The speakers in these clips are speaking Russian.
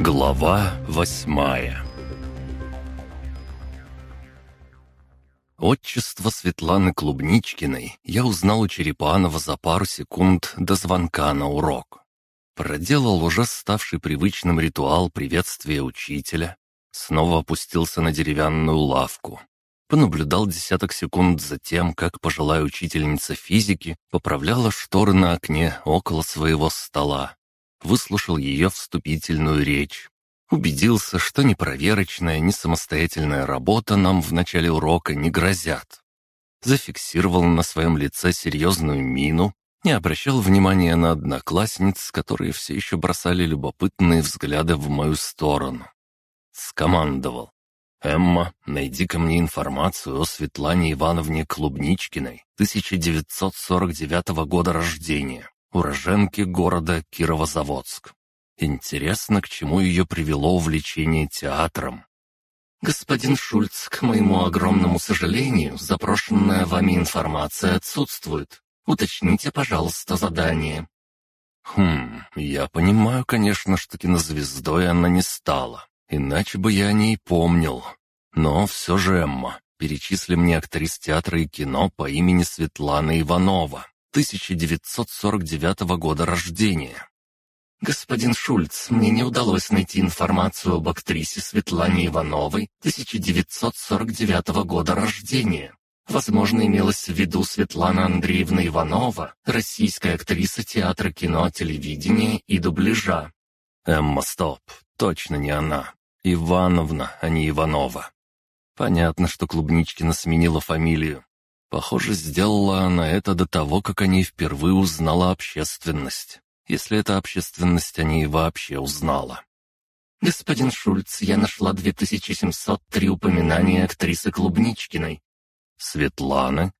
Глава восьмая Отчество Светланы Клубничкиной я узнал у Черепанова за пару секунд до звонка на урок. Проделал уже ставший привычным ритуал приветствия учителя, снова опустился на деревянную лавку, понаблюдал десяток секунд за тем, как пожилая учительница физики поправляла шторы на окне около своего стола, выслушал ее вступительную речь, убедился, что ни проверочная, ни самостоятельная работа нам в начале урока не грозят. Зафиксировал на своем лице серьезную мину, не обращал внимания на одноклассниц, которые все еще бросали любопытные взгляды в мою сторону. Скомандовал. «Эмма, найди ко мне информацию о Светлане Ивановне Клубничкиной, 1949 года рождения, уроженке города Кировозаводск. Интересно, к чему ее привело увлечение театром. «Господин Шульц, к моему огромному сожалению, запрошенная вами информация отсутствует. Уточните, пожалуйста, задание». «Хм, я понимаю, конечно, что кинозвездой она не стала. Иначе бы я о ней помнил. Но все же, Эмма, перечисли мне актрис театра и кино по имени Светлана Иванова, 1949 года рождения. «Господин Шульц, мне не удалось найти информацию об актрисе Светлане Ивановой 1949 года рождения. Возможно, имелась в виду Светлана Андреевна Иванова, российская актриса театра, кино, телевидения и дубляжа». «Эмма, стоп, точно не она. Ивановна, а не Иванова. Понятно, что Клубничкина сменила фамилию. Похоже, сделала она это до того, как о ней впервые узнала общественность. Если эта общественность о ней вообще узнала. «Господин Шульц, я нашла 2703 упоминания актрисы Клубничкиной». «Светланы?»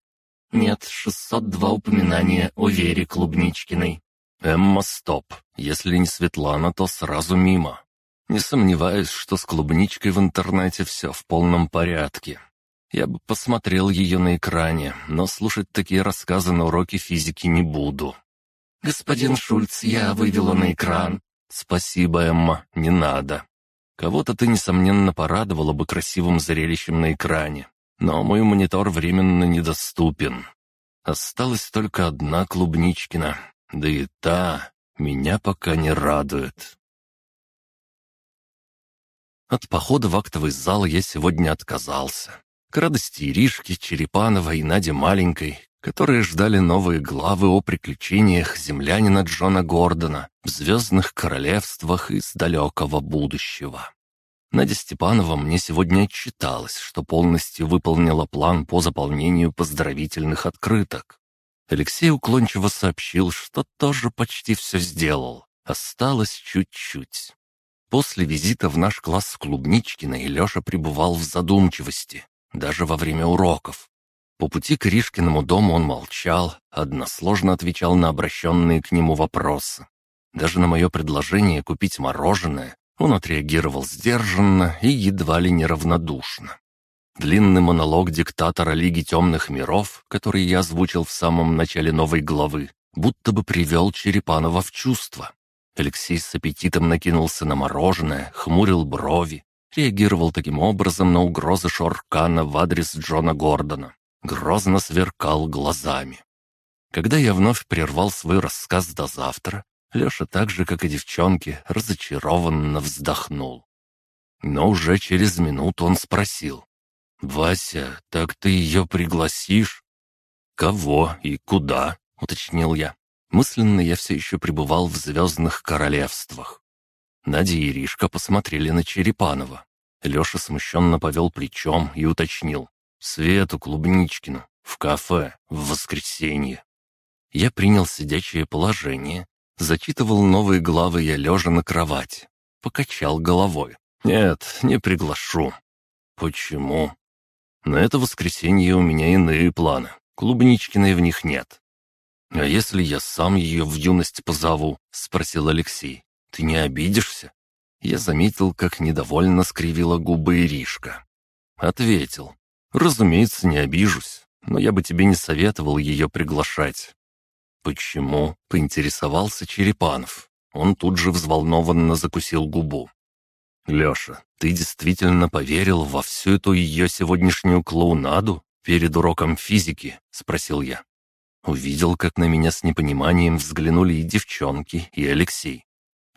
«Нет, 602 упоминания о Вере Клубничкиной». «Эмма, стоп. Если не Светлана, то сразу мимо. Не сомневаюсь, что с клубничкой в интернете все в полном порядке. Я бы посмотрел ее на экране, но слушать такие рассказы на уроке физики не буду. «Господин Шульц, я вывела на экран». «Спасибо, Эмма, не надо. Кого-то ты, несомненно, порадовала бы красивым зрелищем на экране, но мой монитор временно недоступен. Осталась только одна клубничкина, да и та меня пока не радует». От похода в актовый зал я сегодня отказался. К радости Иришки, Черепанова и Нади Маленькой, которые ждали новые главы о приключениях землянина Джона Гордона в «Звездных королевствах» из далекого будущего. Надя Степанова мне сегодня отчиталась, что полностью выполнила план по заполнению поздравительных открыток. Алексей уклончиво сообщил, что тоже почти все сделал. Осталось чуть-чуть. После визита в наш класс с Клубничкиной Леша пребывал в задумчивости, даже во время уроков. По пути к Ришкиному дому он молчал, односложно отвечал на обращенные к нему вопросы. Даже на мое предложение купить мороженое он отреагировал сдержанно и едва ли неравнодушно. Длинный монолог диктатора Лиги Темных Миров, который я озвучил в самом начале новой главы, будто бы привел Черепанова в чувство. Алексей с аппетитом накинулся на мороженое, хмурил брови, реагировал таким образом на угрозы Шоркана в адрес Джона Гордона, грозно сверкал глазами. Когда я вновь прервал свой рассказ до завтра, Леша так же, как и девчонки, разочарованно вздохнул. Но уже через минуту он спросил. «Вася, так ты ее пригласишь?» «Кого и куда?» — уточнил я. Мысленно я все еще пребывал в звездных королевствах. Надя и Иришка посмотрели на Черепанова. Леша смущенно повел плечом и уточнил. «Свету Клубничкину, в кафе, в воскресенье». Я принял сидячее положение, зачитывал новые главы я лежа на кровати. Покачал головой. «Нет, не приглашу». «Почему?» «На это воскресенье у меня иные планы. Клубничкиной в них нет. «А если я сам ее в юность позову?» — спросил Алексей. «Ты не обидишься?» Я заметил, как недовольно скривила губы Иришка. Ответил. «Разумеется, не обижусь, но я бы тебе не советовал ее приглашать». «Почему?» — поинтересовался Черепанов. Он тут же взволнованно закусил губу. «Леша, ты действительно поверил во всю эту ее сегодняшнюю клоунаду перед уроком физики?» — спросил я. Увидел, как на меня с непониманием взглянули и девчонки, и Алексей.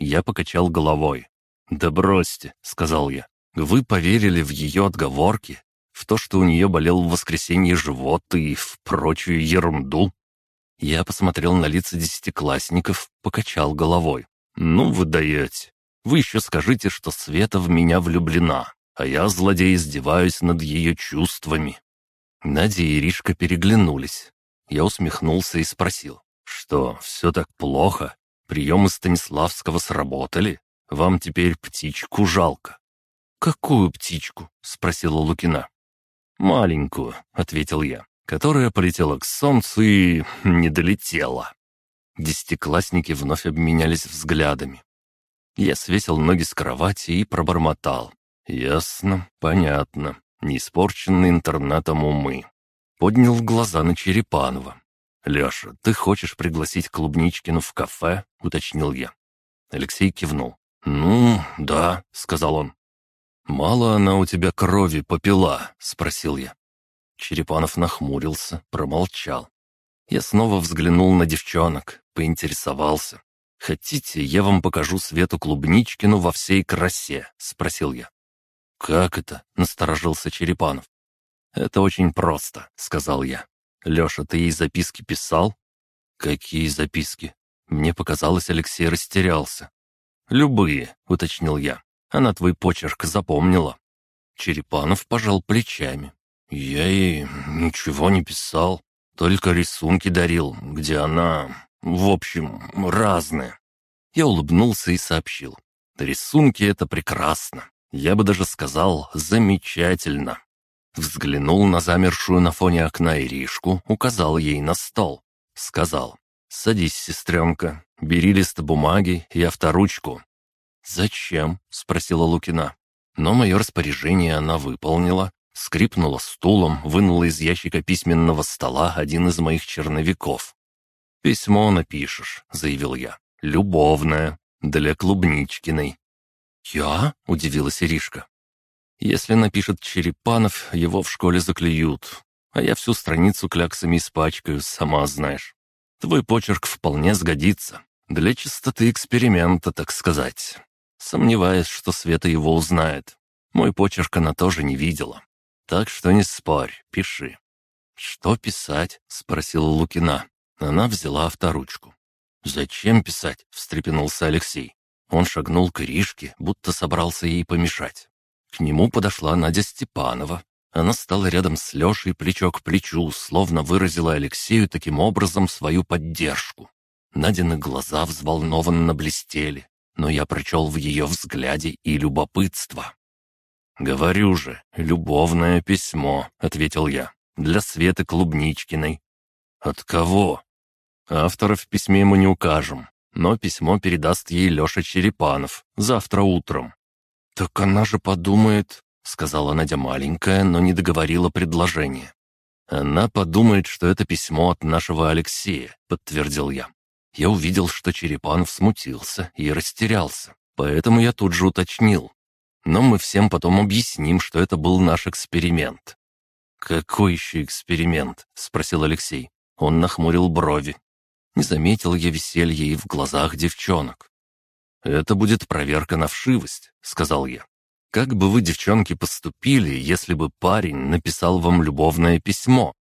Я покачал головой. «Да бросьте», — сказал я. «Вы поверили в ее отговорки, в то, что у нее болел в воскресенье живот и в прочую ерунду?» Я посмотрел на лица десятиклассников, покачал головой. «Ну вы даете. Вы еще скажите, что Света в меня влюблена, а я, злодей, издеваюсь над ее чувствами». Надя и Иришка переглянулись. Я усмехнулся и спросил. «Что, все так плохо? Приемы Станиславского сработали? Вам теперь птичку жалко». «Какую птичку?» — спросила Лукина. «Маленькую», — ответил я, которая полетела к солнцу и не долетела. Десятиклассники вновь обменялись взглядами. Я свесил ноги с кровати и пробормотал. «Ясно, понятно. Не испорченный интернетом умы». Поднял глаза на Черепанова. «Леша, ты хочешь пригласить Клубничкину в кафе?» — уточнил я. Алексей кивнул. «Ну, да», — сказал он. «Мало она у тебя крови попила?» — спросил я. Черепанов нахмурился, промолчал. Я снова взглянул на девчонок, поинтересовался. «Хотите, я вам покажу Свету Клубничкину во всей красе?» — спросил я. «Как это?» — насторожился Черепанов. «Это очень просто», — сказал я. «Леша, ты ей записки писал?» «Какие записки?» Мне показалось, Алексей растерялся. «Любые», — уточнил я. «Она твой почерк запомнила». Черепанов пожал плечами. «Я ей ничего не писал, только рисунки дарил, где она... В общем, разные». Я улыбнулся и сообщил. «Рисунки — это прекрасно. Я бы даже сказал, замечательно». Взглянул на замершую на фоне окна Иришку, указал ей на стол. Сказал, «Садись, сестренка, бери лист бумаги и авторучку». «Зачем?» — спросила Лукина. Но мое распоряжение она выполнила, скрипнула стулом, вынула из ящика письменного стола один из моих черновиков. «Письмо напишешь», — заявил я. «Любовное, для Клубничкиной». «Я?» — удивилась Иришка. Если напишет Черепанов, его в школе заклюют, а я всю страницу кляксами испачкаю, сама знаешь. Твой почерк вполне сгодится. Для чистоты эксперимента, так сказать. Сомневаюсь, что Света его узнает. Мой почерк она тоже не видела. Так что не спорь, пиши». «Что писать?» — спросила Лукина. Она взяла авторучку. «Зачем писать?» — встрепенулся Алексей. Он шагнул к Иришке, будто собрался ей помешать. К нему подошла Надя Степанова. Она стала рядом с Лешей плечо к плечу, словно выразила Алексею таким образом свою поддержку. Надины глаза взволнованно блестели, но я прочел в ее взгляде и любопытство. «Говорю же, любовное письмо», — ответил я, — «для Светы Клубничкиной». «От кого?» «Автора в письме мы не укажем, но письмо передаст ей Леша Черепанов завтра утром. «Так она же подумает...» — сказала Надя маленькая, но не договорила предложение. «Она подумает, что это письмо от нашего Алексея», — подтвердил я. Я увидел, что Черепанов смутился и растерялся, поэтому я тут же уточнил. Но мы всем потом объясним, что это был наш эксперимент. «Какой еще эксперимент?» — спросил Алексей. Он нахмурил брови. Не заметил я веселья и в глазах девчонок. «Это будет проверка на вшивость», — сказал я. «Как бы вы, девчонки, поступили, если бы парень написал вам любовное письмо?»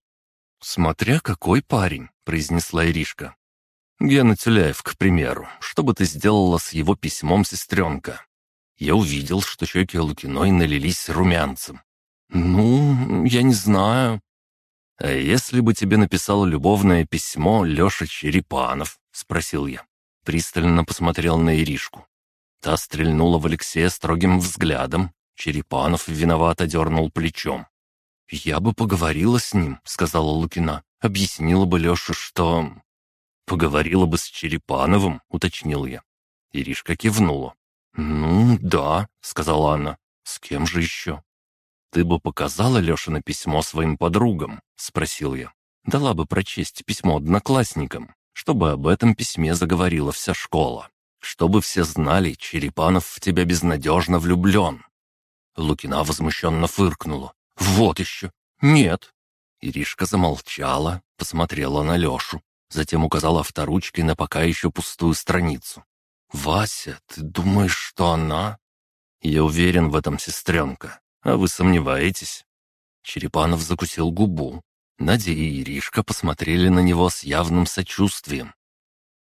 «Смотря какой парень», — произнесла Иришка. «Гена Тюляев, к примеру. Что бы ты сделала с его письмом, сестренка?» Я увидел, что щеки Лукиной налились румянцем. «Ну, я не знаю». «А если бы тебе написал любовное письмо Леша Черепанов?» — спросил я пристально посмотрел на Иришку. Та стрельнула в Алексея строгим взглядом. Черепанов виновато дернул плечом. «Я бы поговорила с ним», — сказала Лукина. «Объяснила бы Леше, что...» «Поговорила бы с Черепановым», — уточнил я. Иришка кивнула. «Ну, да», — сказала она. «С кем же еще?» «Ты бы показала Лешино письмо своим подругам?» — спросил я. «Дала бы прочесть письмо одноклассникам» чтобы об этом письме заговорила вся школа. Чтобы все знали, Черепанов в тебя безнадежно влюблен». Лукина возмущенно фыркнула. «Вот еще! Нет!» Иришка замолчала, посмотрела на Лешу, затем указала авторучкой на пока еще пустую страницу. «Вася, ты думаешь, что она?» «Я уверен в этом, сестренка. А вы сомневаетесь?» Черепанов закусил губу. Надя и Иришка посмотрели на него с явным сочувствием.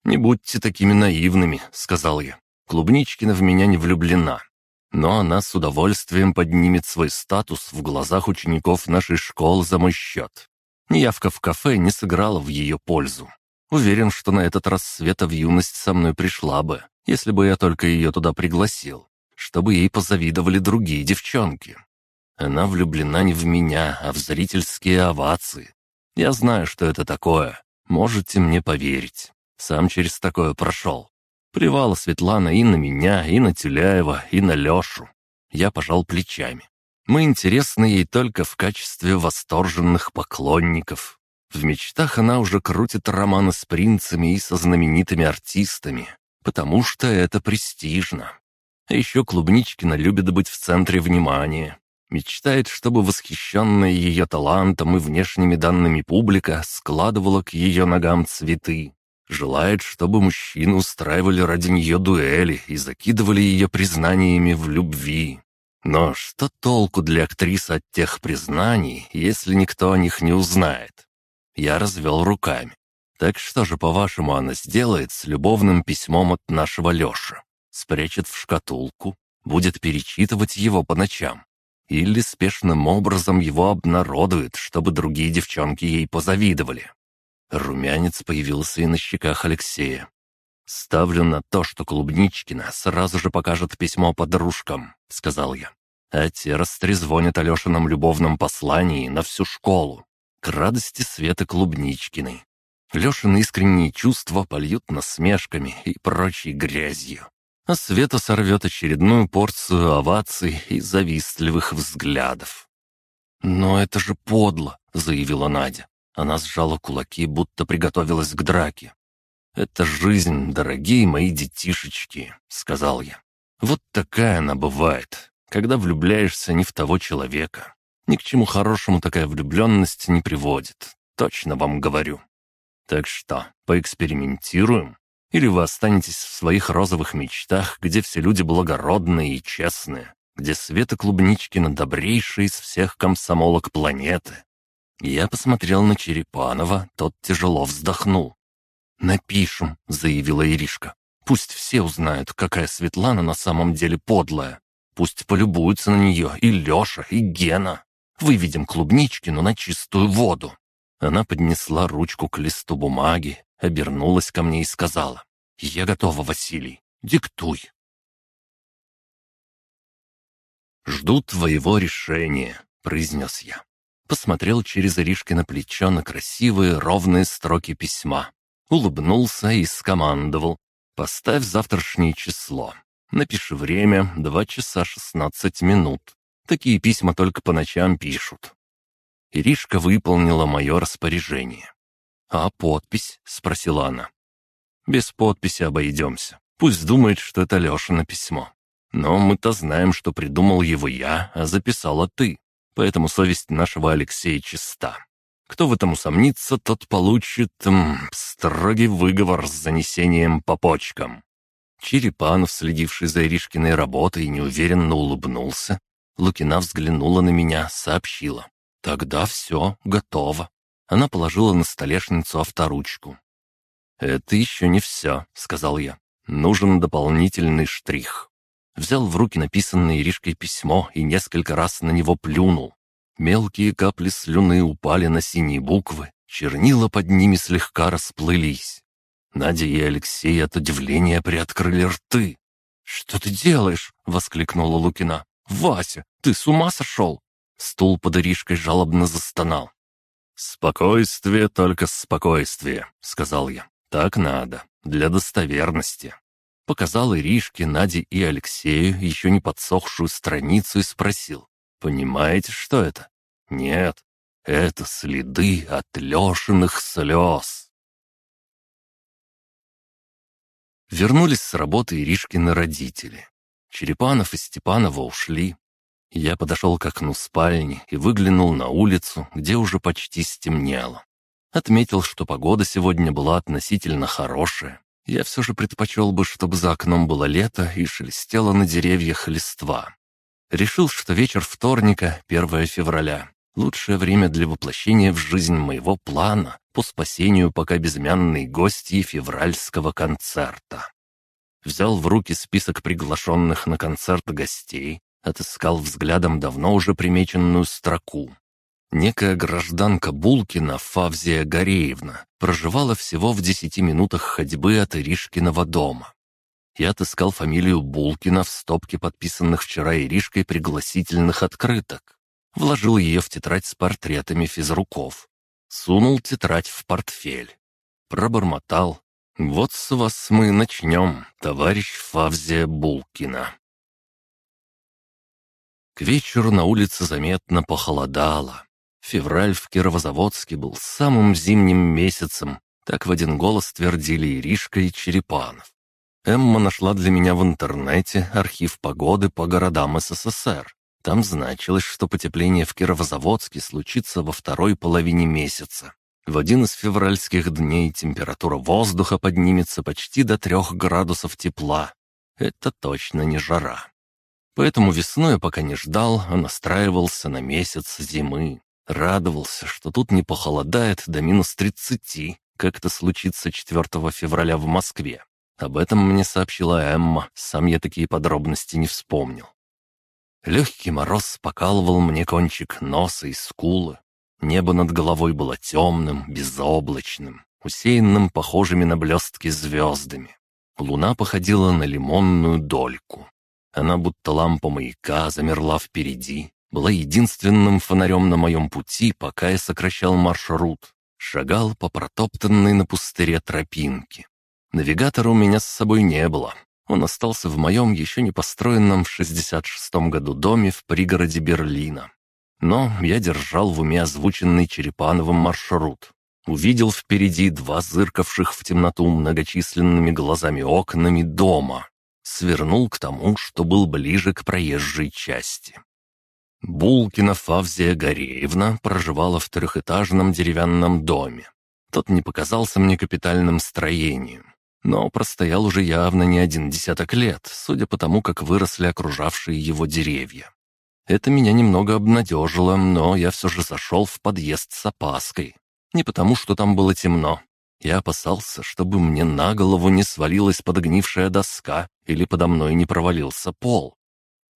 «Не будьте такими наивными», — сказал я. «Клубничкина в меня не влюблена. Но она с удовольствием поднимет свой статус в глазах учеников нашей школы за мой счет. Неявка в кафе не сыграла в ее пользу. Уверен, что на этот раз Света в юность со мной пришла бы, если бы я только ее туда пригласил, чтобы ей позавидовали другие девчонки. Она влюблена не в меня, а в зрительские овации. Я знаю, что это такое. Можете мне поверить. Сам через такое прошел. Привала Светлана и на меня, и на Тюляева, и на Лешу. Я пожал плечами. Мы интересны ей только в качестве восторженных поклонников. В мечтах она уже крутит романы с принцами и со знаменитыми артистами, потому что это престижно. А еще Клубничкина любит быть в центре внимания. Мечтает, чтобы восхищенная ее талантом и внешними данными публика складывала к ее ногам цветы. Желает, чтобы мужчины устраивали ради нее дуэли и закидывали ее признаниями в любви. Но что толку для актрисы от тех признаний, если никто о них не узнает? Я развел руками. Так что же, по-вашему, она сделает с любовным письмом от нашего Леши? Спрячет в шкатулку, будет перечитывать его по ночам. Или спешным образом его обнародует, чтобы другие девчонки ей позавидовали. Румянец появился и на щеках Алексея. «Ставлю на то, что Клубничкина сразу же покажет письмо подружкам», — сказал я. «А те растрезвонят Алешином любовном послании на всю школу, к радости Светы Клубничкиной. Лешин искренние чувства польют насмешками и прочей грязью. А Света сорвет очередную порцию оваций и завистливых взглядов. «Но это же подло», — заявила Надя. Она сжала кулаки, будто приготовилась к драке. «Это жизнь, дорогие мои детишечки», — сказал я. «Вот такая она бывает, когда влюбляешься не в того человека. Ни к чему хорошему такая влюбленность не приводит, точно вам говорю. Так что, поэкспериментируем? Или вы останетесь в своих розовых мечтах, где все люди благородные и честные, где Света Клубничкина добрейшая из всех комсомолок планеты, я посмотрел на Черепанова, тот тяжело вздохнул. «Напишем», — заявила Иришка. «Пусть все узнают, какая Светлана на самом деле подлая. Пусть полюбуются на нее и Леша, и Гена. Выведем клубничкину на чистую воду». Она поднесла ручку к листу бумаги, обернулась ко мне и сказала. «Я готова, Василий. Диктуй». «Жду твоего решения», — произнес я посмотрел через Иришкино плечо на красивые ровные строки письма. Улыбнулся и скомандовал. «Поставь завтрашнее число. Напиши время — два часа шестнадцать минут. Такие письма только по ночам пишут». Иришка выполнила мое распоряжение. «А подпись?» — спросила она. «Без подписи обойдемся. Пусть думает, что это Лешино письмо. Но мы-то знаем, что придумал его я, а записала ты поэтому совесть нашего Алексея чиста. Кто в этом усомнится, тот получит м, строгий выговор с занесением по почкам». Черепанов, следивший за Иришкиной работой, неуверенно улыбнулся. Лукина взглянула на меня, сообщила. «Тогда все, готово». Она положила на столешницу авторучку. «Это еще не все», — сказал я. «Нужен дополнительный штрих» взял в руки написанное Иришкой письмо и несколько раз на него плюнул. Мелкие капли слюны упали на синие буквы, чернила под ними слегка расплылись. Надя и Алексей от удивления приоткрыли рты. «Что ты делаешь?» — воскликнула Лукина. «Вася, ты с ума сошел?» Стул под Иришкой жалобно застонал. «Спокойствие, только спокойствие», — сказал я. «Так надо, для достоверности». Показал Иришке, Наде и Алексею еще не подсохшую страницу и спросил. «Понимаете, что это?» «Нет, это следы от Лешиных слез». Вернулись с работы Иришкины родители. Черепанов и Степанова ушли. Я подошел к окну спальни и выглянул на улицу, где уже почти стемнело. Отметил, что погода сегодня была относительно хорошая. Я все же предпочел бы, чтобы за окном было лето и шелестело на деревьях листва. Решил, что вечер вторника, 1 февраля, лучшее время для воплощения в жизнь моего плана по спасению пока безымянной гостьи февральского концерта. Взял в руки список приглашенных на концерт гостей, отыскал взглядом давно уже примеченную строку. Некая гражданка Булкина Фавзия Гореевна проживала всего в десяти минутах ходьбы от Иришкиного дома. Я отыскал фамилию Булкина в стопке подписанных вчера Иришкой пригласительных открыток. Вложил ее в тетрадь с портретами физруков. Сунул тетрадь в портфель. Пробормотал. «Вот с вас мы начнем, товарищ Фавзия Булкина». К вечеру на улице заметно похолодало. Февраль в Кировозаводске был самым зимним месяцем, так в один голос твердили Иришка и Черепанов. Эмма нашла для меня в интернете архив погоды по городам СССР. Там значилось, что потепление в Кировозаводске случится во второй половине месяца. В один из февральских дней температура воздуха поднимется почти до трех градусов тепла. Это точно не жара. Поэтому весной я пока не ждал, а настраивался на месяц зимы. Радовался, что тут не похолодает до минус тридцати, как это случится 4 февраля в Москве. Об этом мне сообщила Эмма, сам я такие подробности не вспомнил. Легкий мороз покалывал мне кончик носа и скулы. Небо над головой было темным, безоблачным, усеянным похожими на блестки звездами. Луна походила на лимонную дольку. Она будто лампа маяка замерла впереди, была единственным фонарем на моем пути, пока я сокращал маршрут, шагал по протоптанной на пустыре тропинке. Навигатора у меня с собой не было. Он остался в моем еще не построенном в 66-м году доме в пригороде Берлина. Но я держал в уме озвученный Черепановым маршрут. Увидел впереди два зыркавших в темноту многочисленными глазами окнами дома свернул к тому, что был ближе к проезжей части. Булкина Фавзия Гореевна проживала в трехэтажном деревянном доме. Тот не показался мне капитальным строением, но простоял уже явно не один десяток лет, судя по тому, как выросли окружавшие его деревья. Это меня немного обнадежило, но я все же зашел в подъезд с опаской. Не потому, что там было темно, я опасался, чтобы мне на голову не свалилась подогнившая доска или подо мной не провалился пол.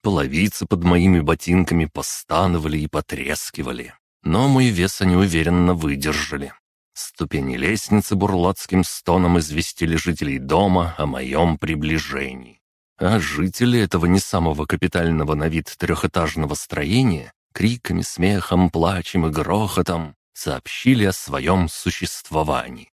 Половицы под моими ботинками постановали и потрескивали, но мой вес они уверенно выдержали. Ступени лестницы бурлацким стоном известили жителей дома о моем приближении. А жители этого не самого капитального на вид трехэтажного строения криками, смехом, плачем и грохотом сообщили о своем существовании.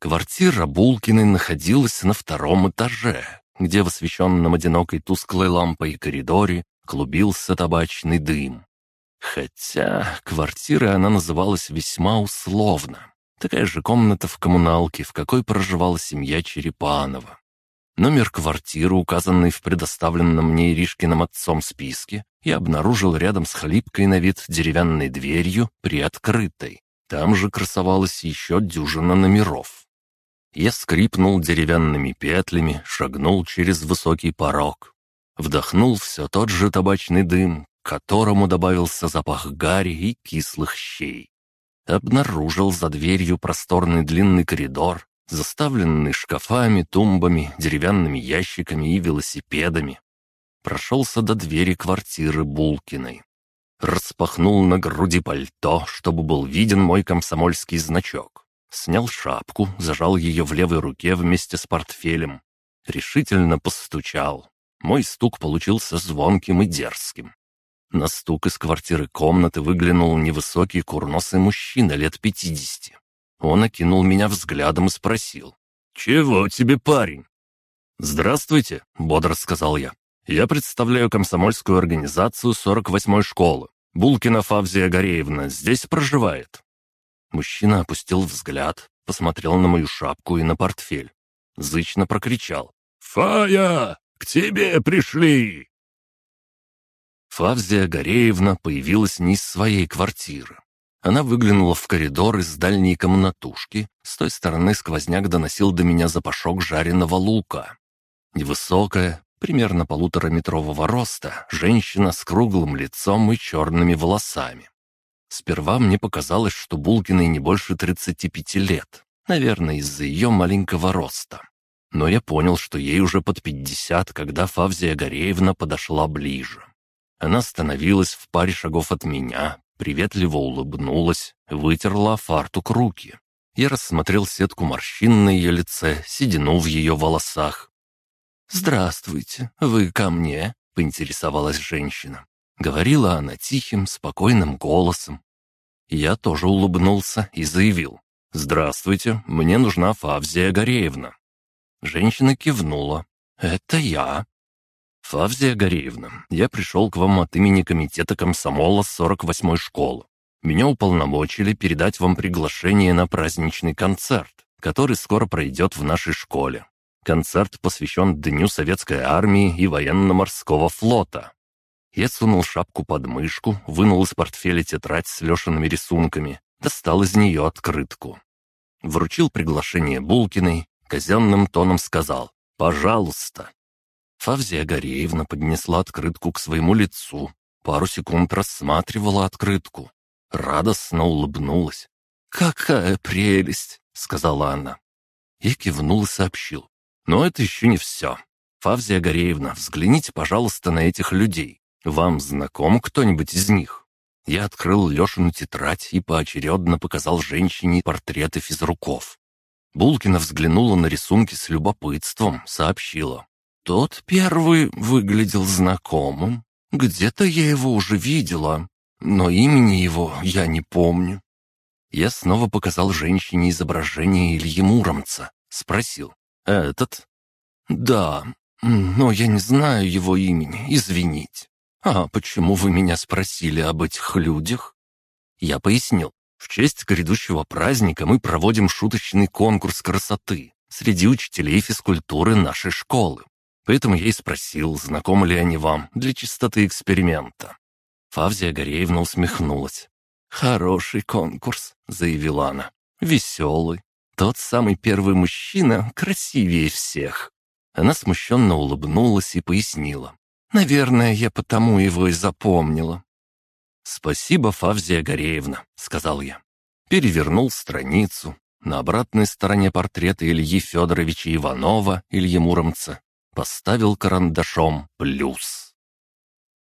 Квартира Булкиной находилась на втором этаже, где в освещенном одинокой тусклой лампой коридоре клубился табачный дым. Хотя квартирой она называлась весьма условно. Такая же комната в коммуналке, в какой проживала семья Черепанова. Номер квартиры, указанный в предоставленном мне Иришкиным отцом списке, я обнаружил рядом с хлипкой на вид деревянной дверью, приоткрытой. Там же красовалась еще дюжина номеров. Я скрипнул деревянными петлями, шагнул через высокий порог. Вдохнул все тот же табачный дым, к которому добавился запах гари и кислых щей. Обнаружил за дверью просторный длинный коридор, заставленный шкафами, тумбами, деревянными ящиками и велосипедами. Прошелся до двери квартиры Булкиной. Распахнул на груди пальто, чтобы был виден мой комсомольский значок. Снял шапку, зажал ее в левой руке вместе с портфелем. Решительно постучал. Мой стук получился звонким и дерзким. На стук из квартиры комнаты выглянул невысокий курносый мужчина лет пятидесяти. Он окинул меня взглядом и спросил. «Чего тебе, парень?» «Здравствуйте», — бодро сказал я. «Я представляю комсомольскую организацию 48-й школы. Булкина Фавзия Гореевна здесь проживает». Мужчина опустил взгляд, посмотрел на мою шапку и на портфель. зычно прокричал. «Фая, к тебе пришли!» Фавзия Гореевна появилась не из своей квартиры. Она выглянула в коридор из дальней комнатушки. С той стороны сквозняк доносил до меня запашок жареного лука. Невысокая, примерно полутораметрового роста, женщина с круглым лицом и черными волосами. Сперва мне показалось, что Булкиной не больше 35 лет, наверное, из-за ее маленького роста. Но я понял, что ей уже под 50, когда Фавзия Гореевна подошла ближе. Она остановилась в паре шагов от меня, приветливо улыбнулась, вытерла фартук руки. Я рассмотрел сетку морщин на ее лице, седину в ее волосах. «Здравствуйте, вы ко мне?» — поинтересовалась женщина. Говорила она тихим, спокойным голосом. Я тоже улыбнулся и заявил. «Здравствуйте, мне нужна Фавзия Гореевна». Женщина кивнула. «Это я». «Фавзия Гореевна, я пришел к вам от имени комитета комсомола 48-й школы. Меня уполномочили передать вам приглашение на праздничный концерт, который скоро пройдет в нашей школе. Концерт посвящен Дню Советской Армии и Военно-Морского флота». Я сунул шапку под мышку, вынул из портфеля тетрадь с Лешиными рисунками, достал из нее открытку. Вручил приглашение Булкиной, казенным тоном сказал «Пожалуйста». Фавзия Гореевна поднесла открытку к своему лицу, пару секунд рассматривала открытку. Радостно улыбнулась. «Какая прелесть!» — сказала она. Я кивнул и сообщил. «Но это еще не все. Фавзия Гореевна, взгляните, пожалуйста, на этих людей. Вам знаком кто-нибудь из них?» Я открыл Лешину тетрадь и поочередно показал женщине портреты физруков. Булкина взглянула на рисунки с любопытством, сообщила. Тот первый выглядел знакомым. Где-то я его уже видела, но имени его я не помню. Я снова показал женщине изображение Ильи Муромца. Спросил. «Этот?» «Да, но я не знаю его имени, извините. А почему вы меня спросили об этих людях?» Я пояснил. В честь грядущего праздника мы проводим шуточный конкурс красоты среди учителей физкультуры нашей школы. Поэтому я и спросил, знакомы ли они вам для чистоты эксперимента. Фавзия Гореевна усмехнулась. «Хороший конкурс», — заявила она. «Веселый. Тот самый первый мужчина красивее всех». Она смущенно улыбнулась и пояснила. «Наверное, я потому его и запомнила». «Спасибо, Фавзия Гореевна», — сказал я. Перевернул страницу. На обратной стороне портрета Ильи Федоровича Иванова, Ильи Муромца, поставил карандашом «плюс».